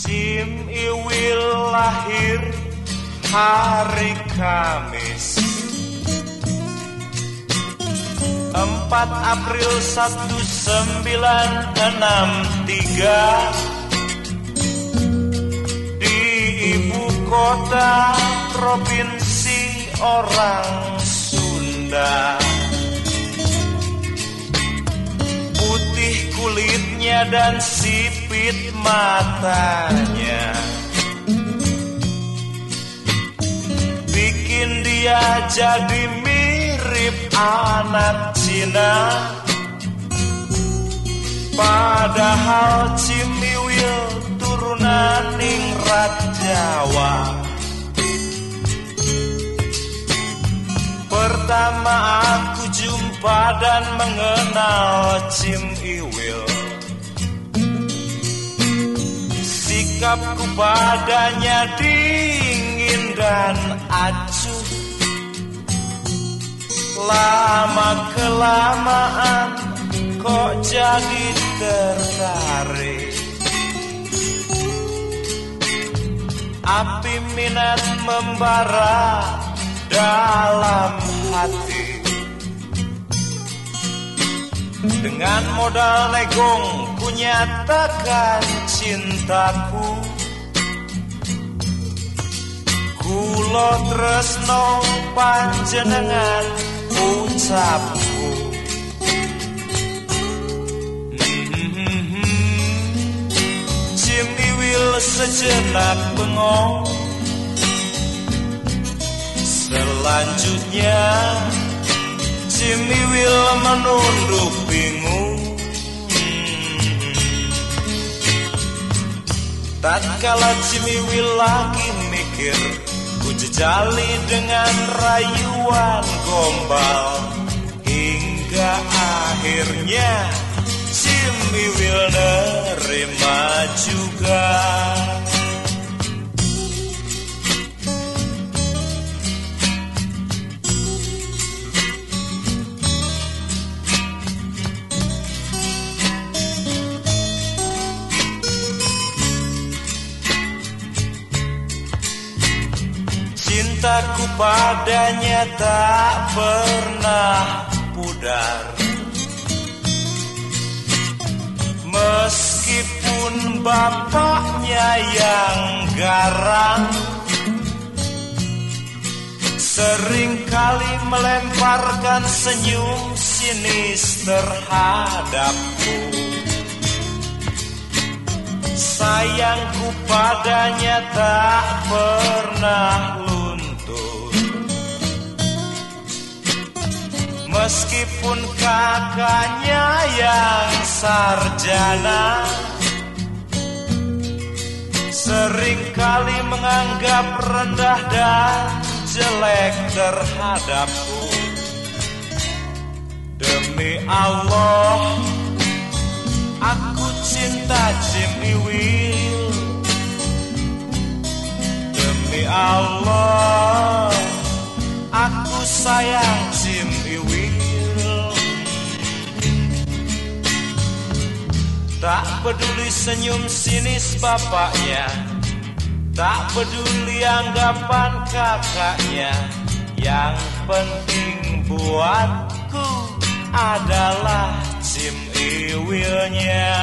Sim Iwil lahir hari Kamis. 4 April 1963 Di ibu kota provinsi orang Sunda dan sipit matanya. Bikin dia jadi mirip anak Cina. Padahal Cimiwil turunan ningrat Jawa. Pertama aku jumpa dan mengenal Cim Iwil Sikapku padanya dingin dan acuh. Lama kelamaan kok jadi tertarik. Api minat membara dalam hati Dengan modal negong ku nyatakan cintaku. Kulo tresno panjenengan ucapku. Jimmy Will sejenak bengong. Selanjutnya Jimmy Will menunduk bingung. Tatkala Jimmy Will lagi mikir Ku jejali dengan rayuan gombal. Hingga akhirnya Jimmy Will nerima juga Cintaku padanya tak pernah pudar. Meskipun bapaknya yang garang Seringkali melemparkan senyum sinis terhadapku. Sayangku padanya tak pernah Meskipun kakaknya yang sarjana Seringkali menganggap rendah dan jelek terhadapku. Demi Allah Aku cinta Jimmy Will. Demi Allah Aku sayang Tak peduli senyum sinis bapaknya. Tak peduli anggapan kakaknya. Yang penting buatku adalah Jim Iwilnya